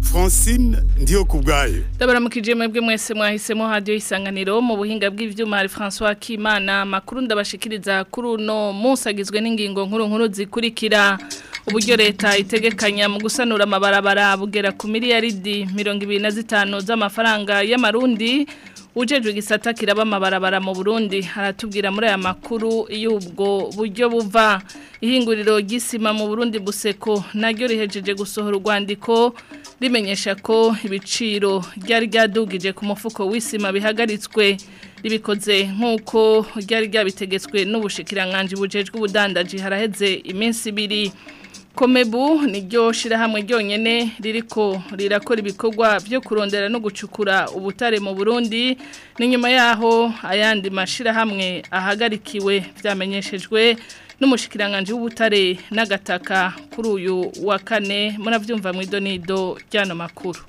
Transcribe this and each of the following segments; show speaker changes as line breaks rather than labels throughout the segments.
francine ndiyo ku bwayo
ndabaramukije mwebwe mwese mwahisemo hadiyo isanganiro mu buhinga bw'ibyuma hari francois kimana amakuru ndabashikiriza kuri uno munsi agizwe n'ingingo nkuru nkuru zikurikira uburyo leta itegekanya mu gusanura amabarabara bugera ku miliyaridi mirongo ibiri na zitanu z'amafaranga y'amarundi ujejwe igisata kiraba amabarabara mu Burundi haratubwira muri aya makuru y'ubwo buryo buva ihinguriro ry'isima mu Burundi buseko naryo rihejeje gusohora urwandiko rimenyesha ko ibiciro ryari ryadugije ku mufuko w'isima bihagaritswe ribikoze nk'uko ryari ryabitegetswe n'ubushikiranganje bujejwe ubudandaji haraheze iminsi ibiri komebu niryo shirahamwe ryonyene ririko rirakora ibikorwa byo kurondera no gucukura ubutare mu Burundi n'inyuma yaho ayandi mashirahamwe ahagarikiwe vyamenyeshejwe n'umushikiranganji w'ubutare n'agataka kuri uyu wa kane murabyumva mu idonido ry'ano makuru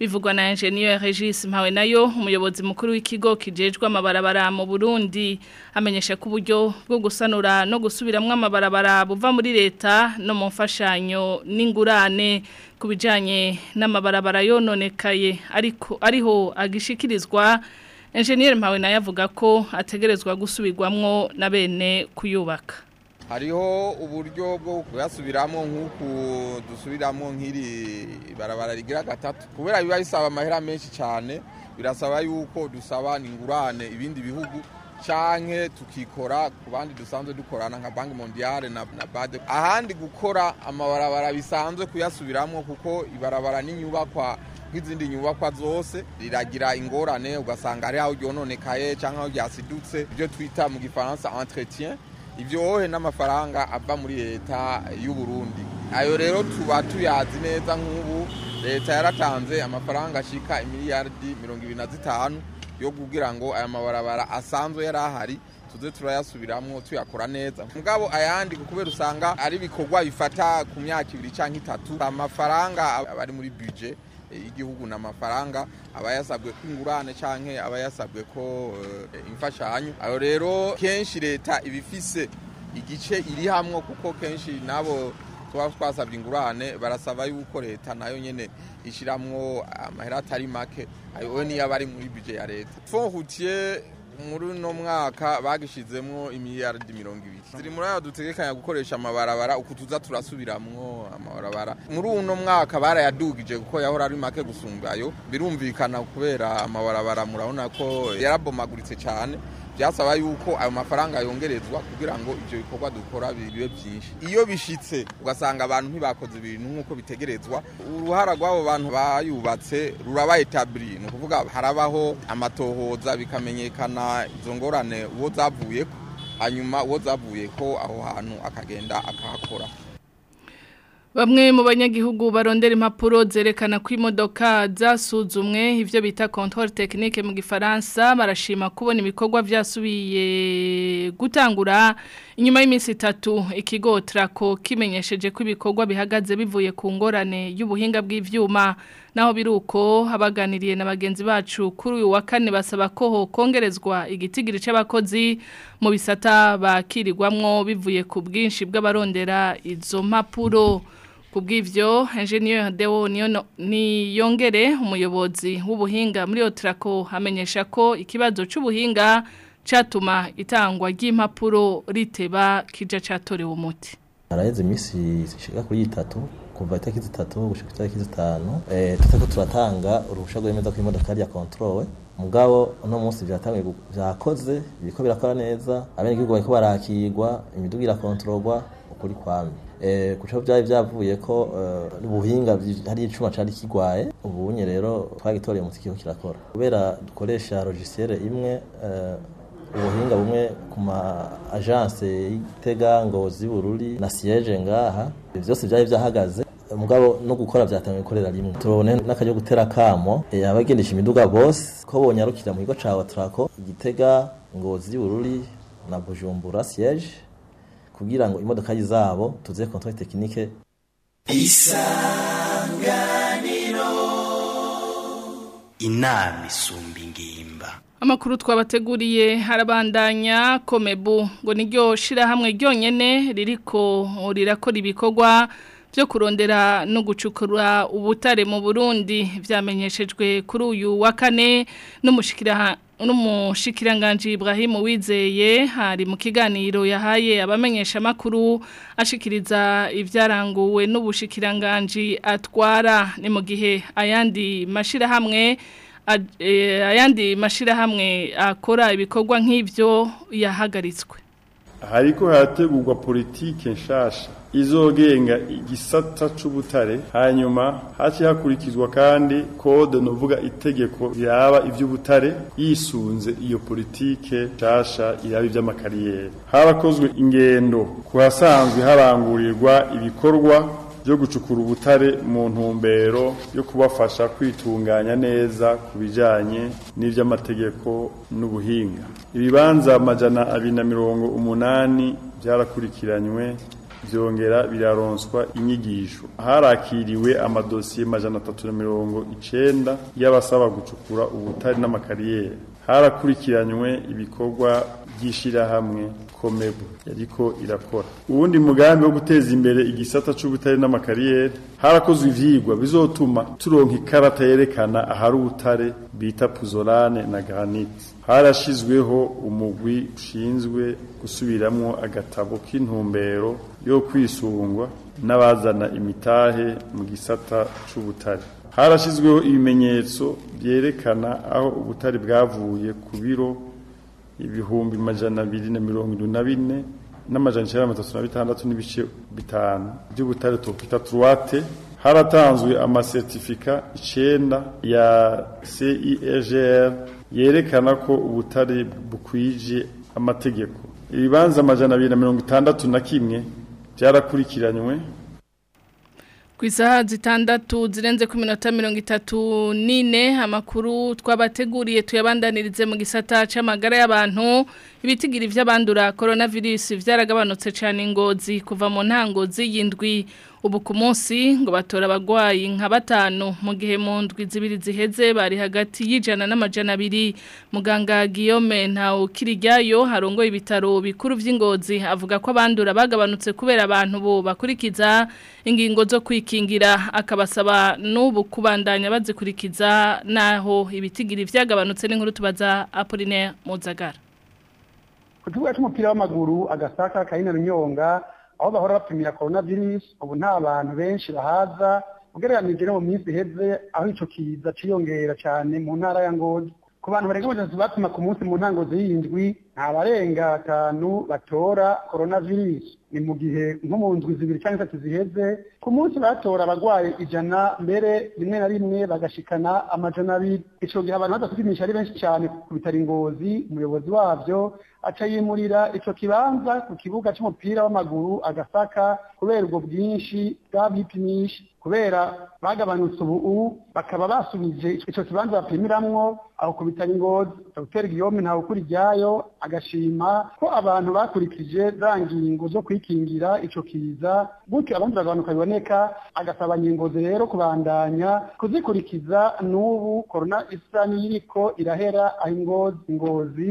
bivugwa na enjeniyeri Regis mpawe nayo umuyobozi mukuru w'ikigo Kijejwa Mabarabara mu burundi amenyesha ko uburyo bwo gusanura no gusubiramo amabarabara buva muri leta no mu mfashanyo n'ingurane ku bijyanye n'amabarabara yononekaye ariko ariho agishikirizwa enjeniyeri mpawe nayo avuga ko ategerezwa gusubirwamwo na bene kuyubaka
hariho uburyo bwo kuyasubiramo nk'uku dusubiramo nk'iri barabara rigira gatatu kubera biba bisaba amahera menshi cyane birasaba yuko dusaba ingurane ibindi bihugu cyane tukikora ku bandi dusanzwe dukorana nka banki mondiyale na bade ahandi gukora amabarabara bisanzwe kuyasubiramo kuko ibarabara n'inyubakwa nk'izindi nyubakwa zose riragira ingorane ugasanga ari aho ryononekaye cyangwa aho ryasidutse ibyo twita mu gifaransa entretien ibyohe n'amafaranga ava muri leta y'u Burundi ayo rero tuba tuyazi neza nk'ubu leta yaratanze amafaranga ashika imiliyaridi mirongo ibiri na zitanu yo kugira ngo aya mabarabara asanzwe yari ahari tuze turayasubiramwo tuyakora neza mugabo ayandi kubera usanga ari ibikorwa bifata ku myaka ibiri cyangwa itatu amafaranga aba ari muri budget Eh, y'igihugu n'amafaranga aba yasabwe ko ingurane cyangwa aba yasabwe ko imfashanyo aho rero kenshi leta iba ifise igice iri hamwe kuko kenshi nabo tuba twasabye ingurane barasaba yuko leta nayo nyine ishyiramo amahera atari make ayo niyo aba ari muri bije ya leta fo muri uno mwaka bagishizemo imiliyaridi mirongo ibiri ziri muri ayo dutegekanya gukoresha amabarabara uku tuza turasubiramwo amabarabara muri uno mwaka barayadugije kuko yahora ari make gusumbayo birumvikana kubera amabarabara murabona ko yarabomaguritse cyane byasaba yuko ayo mafaranga yongerezwa kugira ngo ibyo bikorwa dukora bibe byinshi iyo bishitse ugasanga abantu ntibakoze ibintu nk'uko bitegerezwa uruhara rw'abo bantu bayubatse ruraba etabli ni ukuvuga harabaho amatohoza bikamenyekana izo ngorane uwo zavuye ko hanyuma uwo zavuye ko aho hantu akagenda akahakora
Bamwe mu banyagihugu barondera impapuro zerekana ko imodoka zasuzumwe ibyo bita control technique mu gifaransa barashima kubona ibikorwa byasubiye gutangura inyuma y'iminsi itatu ikigo Traco kimenyesheje ko ibikorwa bihagaze bivuye ku ngorane y'ubuhinga bw'ivyuma naho biruko habaganiriye na bagenzi bacu kuri uyu wa kane basaba ko kongerezwa igitigiri c'abakozi mu bisata bakirirwamwo bivuye ku bwinshi bw'abarondera izo mpapuro ku bw'ibyo enjeniyeri deo niyongere umuyobozi w'ubuhinga muri otarako amenyesha ko ikibazo cy'ubuhinga cyatuma itangwa ry'impapuro riteba kija cyatorewe umuti
haraheze iminsi ishaka kuri itatu kuva itariki zitatu gushaka itariki zitanu eh, tutako turatanga uruhushya rwemeza ko imodoka yari yakontorowe mugabo uno munsi byatangiye byakoze biriko birakora neza abenegihugu bariko barakirwa imiduga irakontororwa ukuri kwamye Eh, kuko byari byavuye ko eh, ubuhinga hari icyuma cyari kirwaye ubunye rero twagitoreye umuti kiriho kirakora kubera dukoresha logisitire imwe eh, ubuhinga bumwe ku ma ajanse y'igitega ngozi bururi na siyeje ngaha byose byari byahagaze umugabo no gukora byatangiye gukorera rimwe turabona n'akajya gutera kamo abagendesha imiduga bose ko bonyarukira mu kigo cya watarako igitega ngozi bururi na bujumbura siyeje kugira ngo imodoka zabo tuze controle technique isanganiro
inama isumba ingimba
amakuru twabateguriye harabandanya komebu ngo niryo shirahamwe ryonyine ririko rirakora ibikorwa byo kurondera no gucukura ubutare mu Burundi byamenyeshejwe kuri uyu wa kane n'umushikira umushikiranganji Ibrahim Uwizeye hari mu kiganiro yahaye abamenyesha makuru ashikiriza ivyaranguwe n'ubushikiranganji atwara ni mu gihe ayandi mashira hamwe eh, ayandi mashira hamwe akora ibikorwa nk'ivyo yahagaritswe
hariko harategurwa politike nshasha izogenga igisata cy’ubutare hanyuma haci hakurikizwa kandi kode novuga itegeko yaba iby’ubutare yisunze iyo politike nshasha iraba ivy'amakariyeri harakozwe ingendo kuhasanzwe harangurirwa ibikorwa byo gucukura ubutare mu ntumbero yo kubafasha kwitunganya neza ku bijyanye n'iby'amategeko n'ubuhinga ibibanza amajana abiri na mirongo umunani byarakurikiranywe byongera biraronswa inyigisho harakiriwe amadosiye majana atatu na mirongo icyenda y'abasaba gucukura ubutare n'amakariyeri harakurikiranywe ibikorwa by'ishyirahamwe komebu yariko irakora Ubundi mugambi wo guteza imbere igisata cy’ubutare n'amakariyeri harakozwe ivyigwa bizotuma turonka ikarata yerekana ahari ubutare bita puzolane na granite harashizweho umugwi ushinzwe gusubiramwo agatabo k'intumbero yo kwisungwa n'abazana imitahe mu gisata c'ubutare harashyizweho ibimenyetso byerekana aho ubutare bwavuye ku biro ibihumbi majana abiri na mirongo irindwi na bine n'amajana icyenda na mirongo na bitandatu n'ibice bitanu by'ubutare topita turuwate haratanzwe amasertifika icyenda ya CIEGR yerekana ko ubutare bukwije amategeko ibibanza amajana abiri na mirongo itandatu na kimwe byarakurikiranywe
ku zitandatu zirenze ku minota mirongo itatu n'ine amakuru twabateguriye tuyabandanirize mu gisata cy'amagara y'abantu ibitigiri by'abandura coronavirus virusi byaragabanutse cyane ingozi kuva mu ntango z'iyindwi ubu ngo batora abagwayi nka batanu mu gihe mu ndwi zibiri ziheze bari hagati y'ijana n'amajana abiri muganga Guillaume Ntawukirijyayo harongoye ibitaro bikuru by’ingozi avuga ko abandura bagabanutse kubera abantu bo bakurikiza ingingo zo kwikingira akabasaba n'ubu kubandanya bazikurikiza naho ibitigiri byagabanutse n'inkuru tubaza Apollinaire Muzagara
Kutubuga tumupira w'amaguru agasaka kaina runyonga aho bahora bapimira korona virusi ubu nta bantu benshi bahaza ugereranije no mu minsi iheze aho icyo kiza cyiyongera cyane mu ntara ya ngozi ku bantu barenga batatu bapima ku munsi mu ntango z'indwi nta barenga batanu batora korona virusi ni mu gihe nko mu ndwi zibiri cyangwa itatu ziheze ku munsi batora abarwayi ijana mbere rimwe na rimwe bagashikana amajana abiri icyo gihe abantu badasudimisha ari benshi cyane ku bitaro ingozi umuyobozi wabyo aca yimurira icyo kibanza ku kibuga cy'umupira w'amaguru agasaka kubera ubwo bwinshi bw'abwipimisha kubera bagabanutse ubu bakaba basubije icyo kibanza bapimiramwo aho kubitanya ingozi dr guillaume ntawe ukuri ibyayo agashima ko abantu bakurikije za ngingo zo kwikingira icyo kiza gutyo abandi bagabanuka biboneka agasaba ngingozi rero kubandanya kuzikurikiza n'ubu korona isa n'iyiriko irahera aho ingozi
ngozi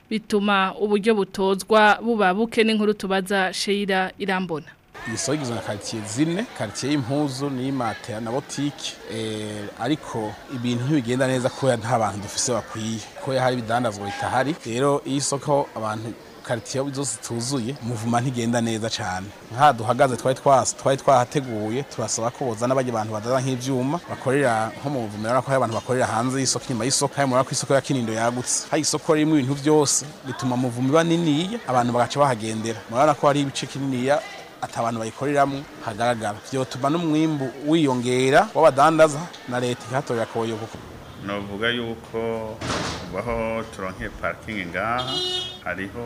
bituma uburyo butozwa buba n'inkuru tubaza sheyira irambona
imisoro igizwe na karitsiye zine karitsiye y'impuzu n'imatera na botike eh, ariko ibintu ntibigenda neza kubera nta bantu dufise bakwiye kubera hari ibidandazwa bitahari rero iyo isoko abantu karitsiye zose tuzuye muvuma ntigenda neza cyane nka duhagaze twari twari twahateguye turasaba ko bozana bajya abantu badaza nk'ibyuma bakorera nko mu buvumero urabona ko hari abantu bakorera hanze y'isoko inyuma y'isoko hari murabona ko isoko ya kinindo yagutse hari isoko ririmo ibintu byose bituma muvuma iba niniya abantu bagaca bahagendera murabona ko hari ibice kininiya abantu bayikoreramo hagaragara byotuma n'umwimbu wiyongera w'abadandaza na leta ihatorera koyo kuko
navuga yuko aho turonkeye parikingi ngaha hariho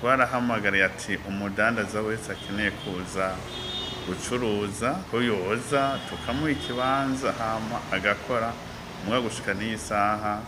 twarahamagariye ati umudandaza wese akeneye kuza gucuruza kuyoza tukamuha ikibanza hama agakora mwe gushika n'iyi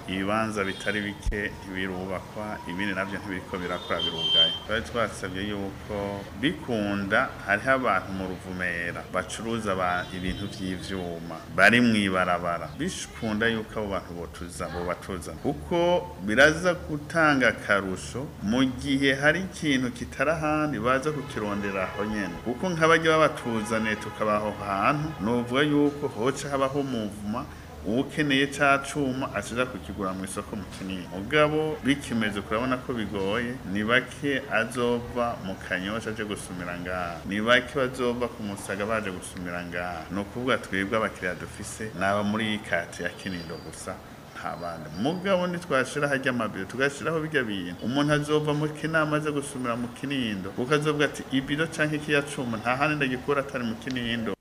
ibibanza bitari bike birubakwa ibindi nabyo ntibiriko birakora birugaye twari twasabye yuko bikunda hariho abantu mu ruvumera bacuruza ibintu by’ibyuma bari mw'ibarabara bikunda yuko abo bantu botuza batuza kuko biraza gutanga akarusho mu gihe hari ikintu kitari ahandi baza kukirondera aho nyene kuko nk'abajya babatuzaniye tukabaho hantu nuvuga yuko hoca habaho umuvuma uwukeneye cya cuma aziza kukigura mu isoko mukinini mugabo bikimeje kurabona ko bigoye ni bake azova mu kanyosha aje gusumira ngaha ni bake bazova ku musaga baje gusumira ngaha ni ukuvuga twebwe abakiriya dufise naba muri iyi kati ya kinindo gusa ntabandi mugabo ntitwashira hajya amabiro tugashiraho bijya bintu umuntu azova mu kinama aze gusumira mu kinindo kuko azovuga ati ibiro canke ikiya cuma nta handi ndagikura atari mu kinindo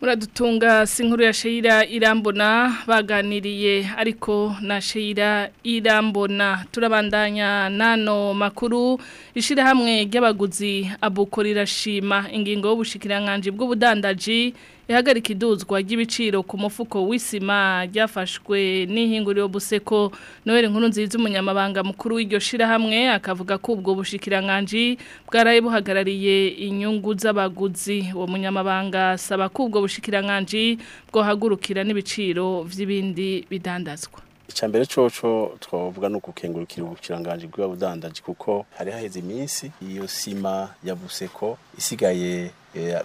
muradutunga sinkuru ya shayira irambona baganiriye ariko na shayira irambona turabandanya nano makuru ishyirahamwe ry'abaguzi abukorera shima ingingo y'ubushikirankanje bw'ubudandaji ihagarika iduzwa ry'ibiciro ku mufuko w'isima ryafashwe n'ihinguriro buseko noheli nkuru nziza umunyamabanga mukuru w'iryo shirahamwe akavuga ko ubwo bushikiranganji bwaraye buhagarariye inyungu z'abaguzi uwo munyamabanga asaba ko ubwo bushikiranganji bwohagurukira n'ibiciro by'ibindi bidandazwa
icya mbere coco twavuga ni ukukengurukira bwa bw'ubudandaji kuko hari haheze iminsi iyo sima ya buseko isigaye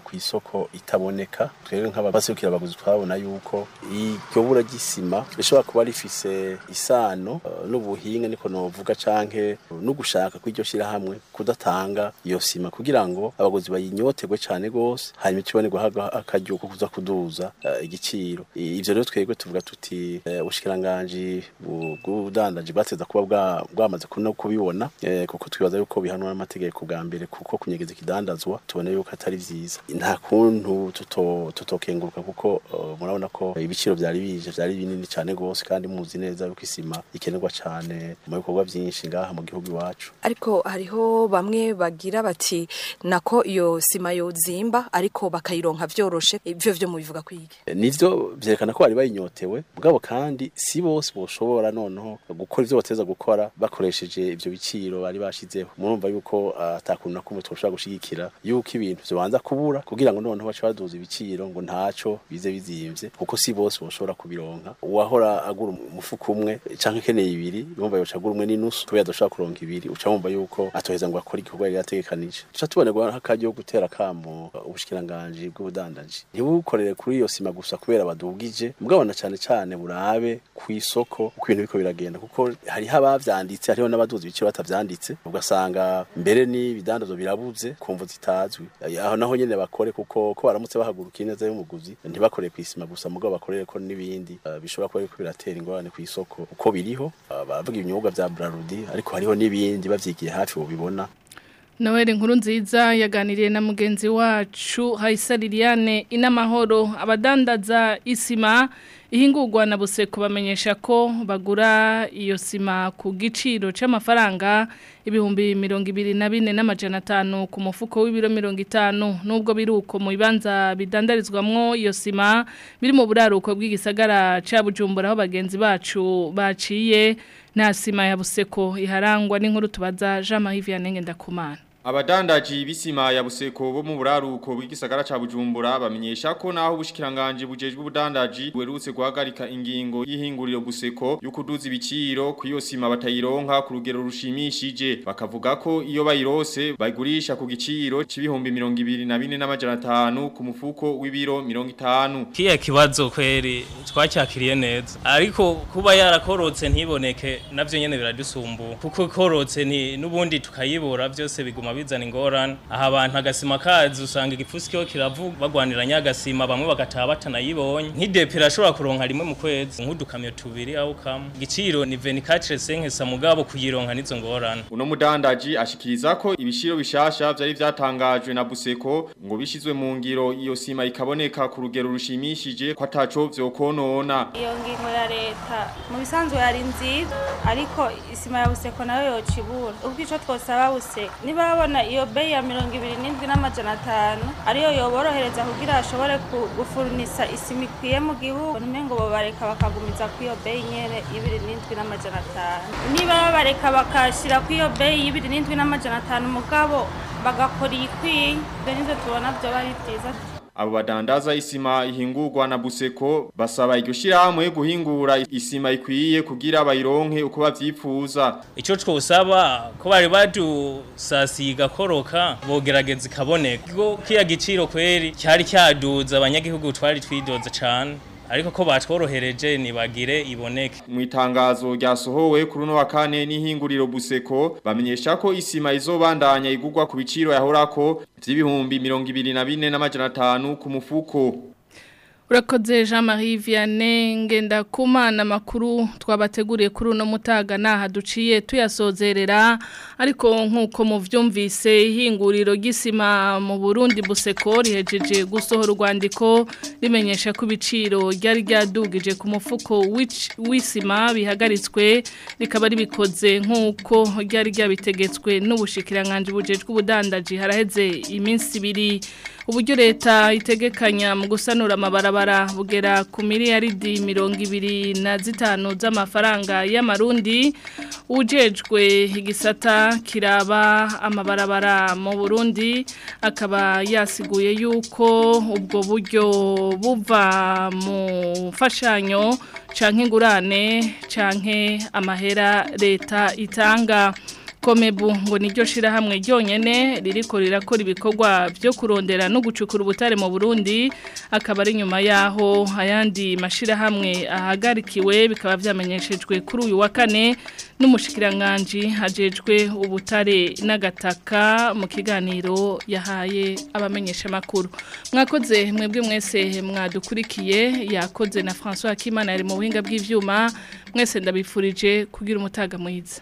ku isoko itaboneka twebwe nk'ababasukira abaguzi twabona yuko iryo bura ry'isima rishobora kuba rifise isano eh, n'ubuhinga niko novuga canke no gushaka kw'iryo shyirahamwe kudatanga iyo sima kugira ngo abaguzi bayinyotegwe cyane gose hanyuma tubone guhaga akaryo ko kuza kuduza eh, igiciro ibyo rero twebwe tuvuga tuti eh, ubushikiranganji bw'ubudandaji bwateza kuba bwamaze no kubibona kuko twibaza yuko bihanwa n'amategeko bwa mbere kuko kunyegeza ikidandazwa tubona yuko atari vyiza byiza nta kuntu tutokenguruka kuko uh, murabona ko ibiciro byari bije byari binini cyane rwose kandi muzi neza yuko isima ikenerwa cyane mu bikorwa byinshi ngaha mu gihugu iwacu
ariko hariho bamwe bagira bati nako iyo sima yozimba ariko bakayironka byoroshe ibyo byo mu bivuga kwige eh,
nivyo byerekana ko bari bayinyotewe bwabo kandi si bose boshobora noneho gukora ibyo bateza gukora bakoresheje ibyo biciro bari bashizeho murumva yuko uh, atakuntu na kumwe tushobora gushigikira yuko ibintu byobanza kubura kugira ngo noneho bace baduza ibiciro ngo ntacyo bize bizimvye kuko si bose bashobora kubironka uwahora agura umufuko umwe cyangwa akeneye ibiri yumva yoca agura umwe n'inusu kubera adashobora kuronka ibiri uca wumva yuko atoheza ngo akore igikorwa yari yategekanije tuca tubonerwa akaryo yo gutera kamo ubushikiranganji bw'ubudandaji ntibukorere kuri iyo sima gusa kubera badugije mugabona cyane cyane burabe ku isoko uko ibintu biko biragenda kuko hariho abavyanditse hariho n'abaduzi ibiciro batabyanditse ugasanga mbere nibidandazo ibidandazwa birabuze kumvu zitazwi aho naho nyine bakore kuko ko baramutse bahagurukiye neza y'umuguzi ntibakore ku isima gusa mugabo bakorere ko n'ibindi ah, bishobora kuba yuko biratera ingorane ku isoko uko biriho ah, bavuga ibinyobwa bya Brarudi ariko hariho n'ibindi bavyigiye hafi ubibona
Noel nkuru nziza yaganiriye na mugenzi wacu Hayisa Liliane inamahoro abadandaza isima ihingurwa na bose kubamenyesha ko bagura iyo sima ku giciro cy'amafaranga ibihumbi mirongo ibiri na bine n'amajana ku mufuko w'ibiro mirongo itanu nubwo biri uko mu bibanza bidandarizwamo iyo sima biri mu buraruko bw'igisagara cya bujumbura aho bagenzi bacu baciye na sima ya buseko iharangwa n'inkuru tubaza jean marie vianney ndakumana
abadandaji bisima ya buseko bo mu buraruko bw'igisagara ca Bujumbura bamenyesha ko naho ubushikiranganje bujejwe ubudandaji buherutse guhagarika ingingo y'ihinguriro buseko yo kuduza ibiciro kuyo sima batayironka ku rugero rushimishije bakavuga ko iyo bayirose bayigurisha ku giciro c'ibihumbi 24,500 ku mufuko w'ibiro 50
kiya kiwazo kweri twacyakiriye neza ariko kuba yarakorotse ntiboneke navyo nyene biradusumbu kuko korotse ni nubundi tukayibora byose biguma bigatuma bizana ingorane aha abantu agasima kazi usanga igipfusi cyo kiravuga bagwaniranya agasima bamwe bagataha batanayibonye nk'idepera ashobora kuronka rimwe mu kwezi nk'udukamyo tubiri aho ukama igiciro ni 24 sa mugabo kuyironka nizo ngorane
uno mudandaji ashikiriza ko ibishiro bishasha byari byatangajwe na Buseko ngo bishyizwe mu ngiro iyo sima ikaboneka ku rugero rushimishije ko ataco vyokonona
iyo ngingo ya leta mu bisanzwe yari nziza ariko isima ya Buseko nayo yocibura ubwo ico twosaba Buseko niba ndabona iyo beyi ya mirongo ibiri n'indwi n'amajana atanu ariyo yoborohereza kugira bashobore gufurnisa isima ikwiye mu gihugu ngo babareka bakagumiza ku iyo beyi nyene ibiri n'indwi n'amajana atanu niba babareka bakashira ku iyo beyi y'ibiri n'indwi n'amajana atanu mugabo bagakora iyikwiye nivyo tubona vyoba ari vyiza
abo badandaza isima ihingurwa na buseko basaba iryo shyirahamwe guhingura isima ikwiye kugira bayironke uko babyifuza
icyo twosaba ko bari badu sasiga koroka bogerageza kaboneka.’ kiya giciro kweri cyari cyaduza abanyagihugu twari twidoze cyane ariko ko batworohereje nibagire iboneke
mu itangazo ryasohowe kuri uno wa kane n'ihinguriro buseko bamenyesha ko isima izobandanya igugwa ku biciro yahorako by'ibihumbi mirongo ibiri na bine n'amajana ku mufuko
urakoze jean marie vianney ngenda kumana amakuru twabateguriye kuri uno mutaga ntaha duciye tuyasozerera ariko nk'uko mubyumvise ihinguriro gisima mu burundi buseko rihejeje gusohora urwandiko rimenyesha ko biciro ryari ryadugije ku mufuko w'isima bihagaritswe rikaba ribikoze nk'uko ryari ryabitegetswe n'ubushikiranganji bujejwe ubudandaji haraheze iminsi ibiri uburyo leta itegekanya mu gusanura amabarabara butwara bugera ku miliyaridi mirongo ibiri na zitanu z'amafaranga y'amarundi ujejwe Higisata kiraba amabarabara mu burundi akaba yasiguye yuko ubwo buryo buva mufashanyo mfashanyo canke ingurane canke amahera leta itanga komebu ngo niryo shirahamwe ryonyene ririko rirakora ibikorwa byo kurondera no gucukura ubutare mu Burundi akaba ari nyuma yaho ayandi mashirahamwe ahagarikiwe bikaba byamenyeshejwe kuri uyu wa kane n'umushikiranganje hajejwe ubutare n'agataka mu kiganiro yahaye abamenyesha makuru mwakoze mwebwe mwese mwadukurikiye yakoze na François Kimana ari mu buhinga bw'ivyuma mwese ndabifurije kugira umutaga mwiza